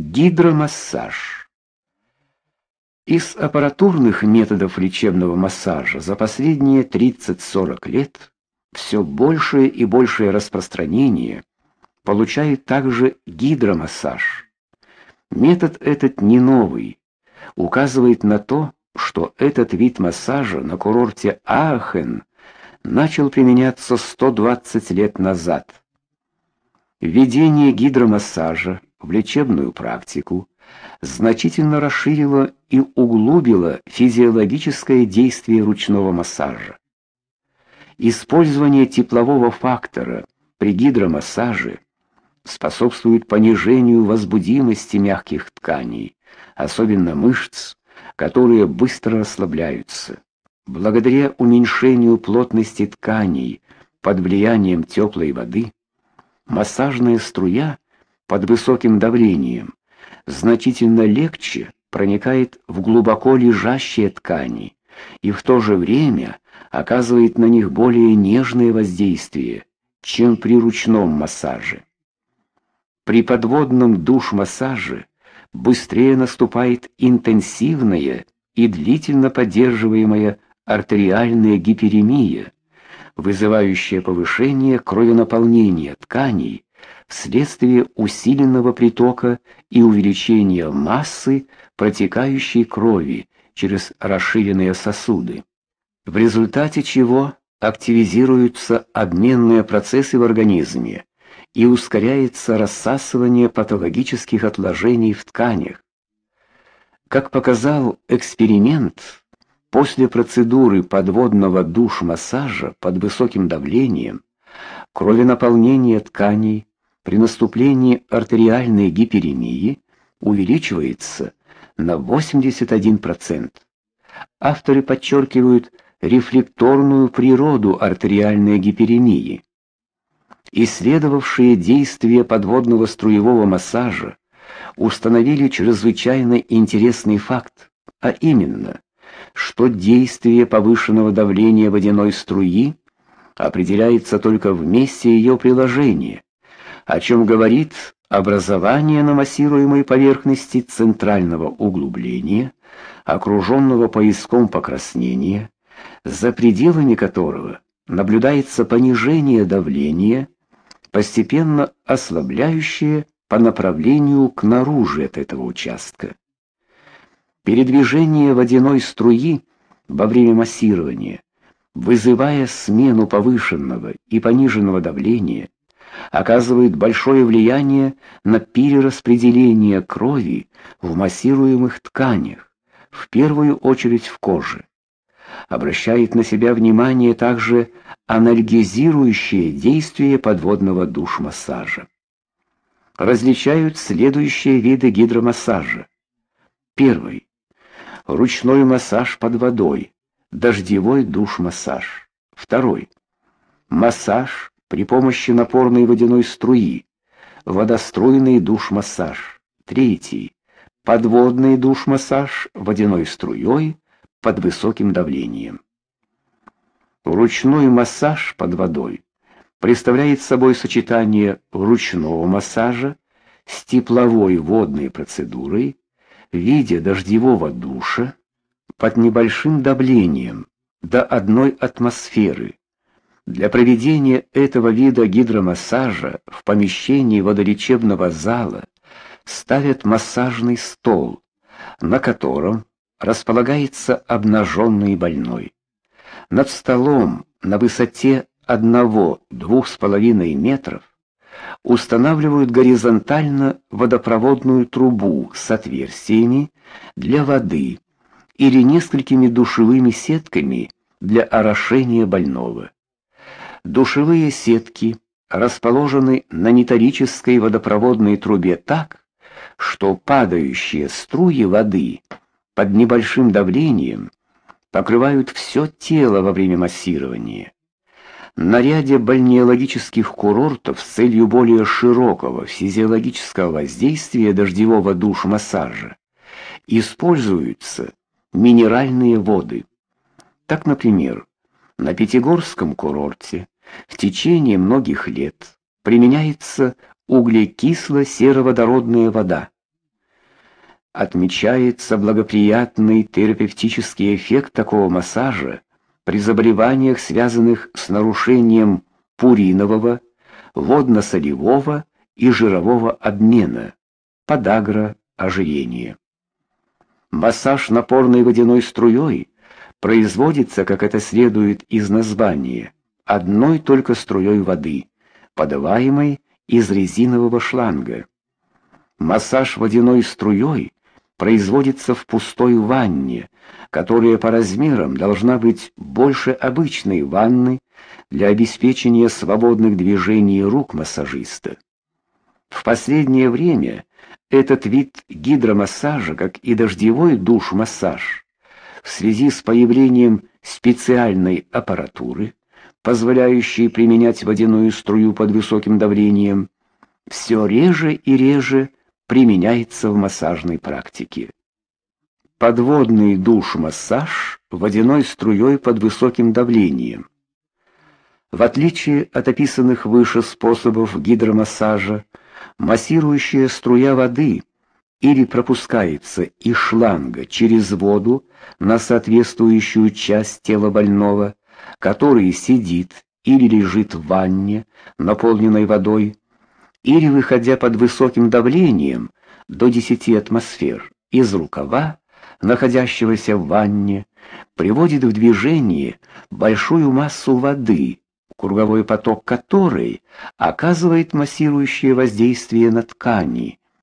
Гидромассаж. Из аппаратурных методов лечебного массажа за последние 30-40 лет все большее и большее распространение получает также гидромассаж. Метод этот не новый, указывает на то, что этот вид массажа на курорте Аахен начал применяться 120 лет назад. Введение гидромассажа в лечебную практику значительно расширило и углубило физиологическое действие ручного массажа. Использование теплового фактора при гидромассаже способствует понижению возбудимости мягких тканей, особенно мышц, которые быстро расслабляются. Благодаря уменьшению плотности тканей под влиянием теплой воды, массажная струя под высоким давлением значительно легче проникает в глубоко лежащие ткани и в то же время оказывает на них более нежное воздействие, чем при ручном массаже. При подводном душ-массаже быстрее наступает интенсивная и длительно поддерживаемая артериальная гиперемия, вызывающая повышение кровенаполнения тканей вследствие усиленного притока и увеличения массы протекающей крови через расширенные сосуды, в результате чего активизируются обменные процессы в организме и ускоряется рассасывание патологических отложений в тканях. Как показал эксперимент, после процедуры подводного душ-массажа под высоким давлением кровенаполнение тканей при наступлении артериальной гиперемии увеличивается на 81%. Авторы подчеркивают рефлекторную природу артериальной гиперемии. Исследовавшие действие подводного струевого массажа установили чрезвычайно интересный факт, а именно, что действие повышенного давления водяной струи определяется только в месте ее приложения о чем говорит образование на массируемой поверхности центрального углубления, окруженного пояском покраснения, за пределами которого наблюдается понижение давления, постепенно ослабляющее по направлению к наружу от этого участка. Передвижение водяной струи во время массирования, вызывая смену повышенного и пониженного давления, оказывает большое влияние на перераспределение крови в массируемых тканях, в первую очередь в коже. Обращает на себя внимание также анальгезирующее действие подводного душ-массажа. Различают следующие виды гидромассажа. Первый ручной массаж под водой, дождевой душ-массаж. Второй массаж при помощи напорной водяной струи, водоструйный душ-массаж. Третий подводный душ-массаж водяной струей под высоким давлением. Ручной массаж под водой представляет собой сочетание ручного массажа с тепловой водной процедурой в виде дождевого душа под небольшим давлением до одной атмосферы для проведения этого вида гидромассажа в помещении водолечебного зала ставят массажный стол, на котором располагается обнаженный больной. Над столом на высоте 1-2,5 метров устанавливают горизонтально водопроводную трубу с отверстиями для воды или несколькими душевыми сетками для орошения больного. Душевые сетки расположены на металлической водопроводной трубе так, что падающие струи воды под небольшим давлением покрывают все тело во время массирования. На ряде бальнеологических курортов с целью более широкого физиологического воздействия дождевого душ-массажа используются минеральные воды. Так, например, на Пятигорском курорте в течение многих лет применяется углекисло-сероводородная вода. отмечается благоприятный терапевтический эффект такого массажа при заболеваниях, связанных с нарушением пуринового, водно-солевого и жирового обмена, подагра, ожирение. Массаж напорной водяной струей производится, как это следует из названия, одной только струей воды, подаваемой из резинового шланга. Массаж водяной струей производится в пустой ванне, которая по размерам должна быть больше обычной ванны для обеспечения свободных движений рук массажиста. В последнее время этот вид гидромассажа, как и дождевой душ-массаж, в связи с появлением специальной аппаратуры, позволяющей применять водяную струю под высоким давлением, все реже и реже применяется в массажной практике. Подводный душ-массаж водяной струей под высоким давлением. В отличие от описанных выше способов гидромассажа, массирующая струя воды или пропускается из шланга через воду на соответствующую часть тела больного, который сидит или лежит в ванне, наполненной водой, или выходя под высоким давлением до 10 атмосфер из рукава, находящегося в ванне, приводит в движение большую массу воды, круговой поток которой оказывает массирующее воздействие на ткани,